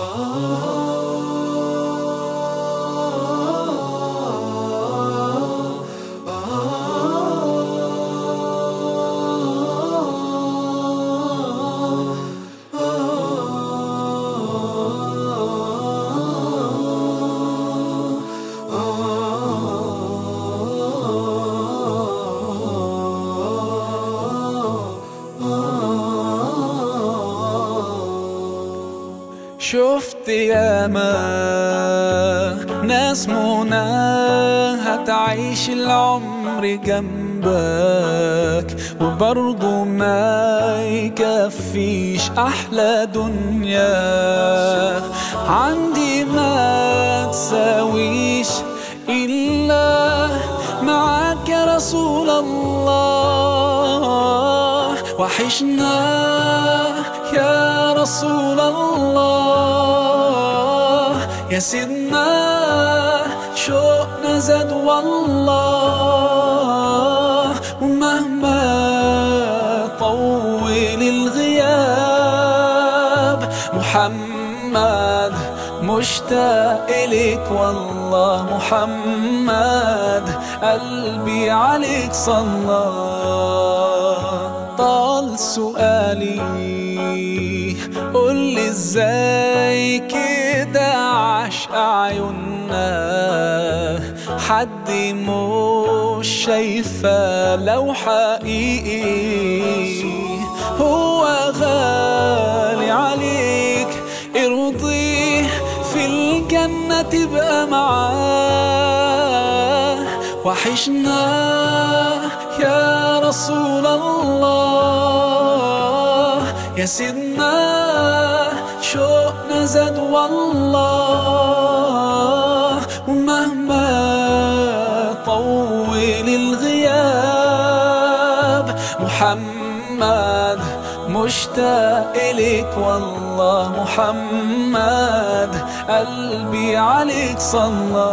Oh. ياما ناس مناها تعيش العمر جنبك وبرضه ما يكفيش أحلى دنيا. عندي ما تساويش إلا معاك يا رسول الله. وحشنا يا رسول الله. يا سيدنا شوقنا زاد والله. ومهما طول الغياب محمد مشتاق إليك والله. محمد قلبي عليك صلى سؤالي قولي إزاي كده عشق عيوننا حد مش شايفة لو حقيقي. هو غالي عليك ارضيه في الجنة تبقى معاه. وحشنا يا رسول الله. يا سيدنا شوقنا زاد والله. ومهما طول الغياب محمد مشتاق إليك والله. محمد قلبي عليك صلى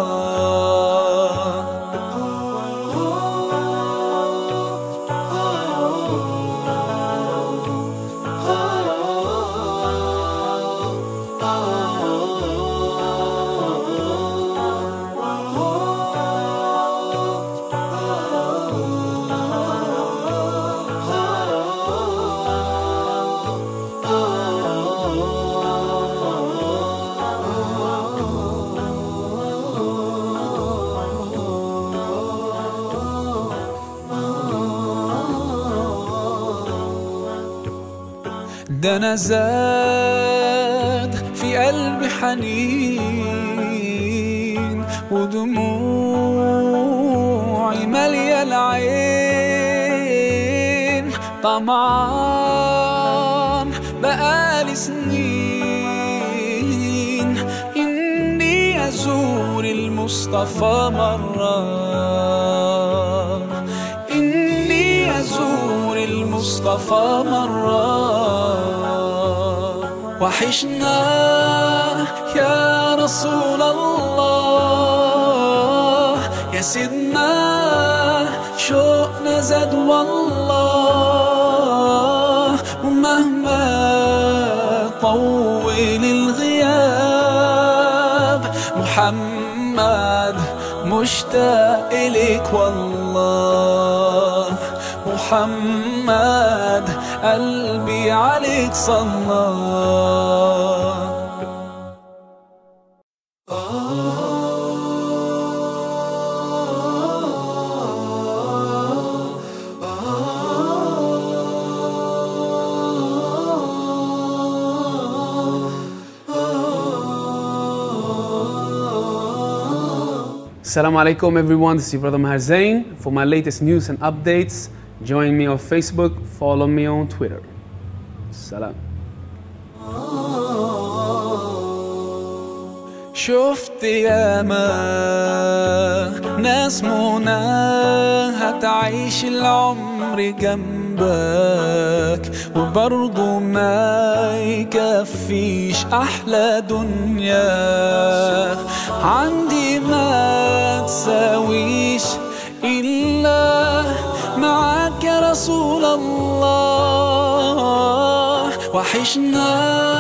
ده أنا زاد في قلبي حنين ودموعي مالية العين. طمعان بقالي سنين. إني أزور المصطفى مرة. إني أزور المصطفى مرة. وحشنا يا رسول الله. يا سيدنا شوقنا زاد والله. ومهما طول الغياب محمد مشتاق إليك والله. محمد قلبي عليك صلى Assalamu alaikum everyone, this is your brother Maher Zain. For my latest news and updates, Join me on Facebook, follow me on Twitter. Salam. شفت ياما ناس مناها تعيش العمر جنبك وبرضه ما يكفيش أحلى دنيا عندي ما تساويش إلا يا رسول الله وحشنا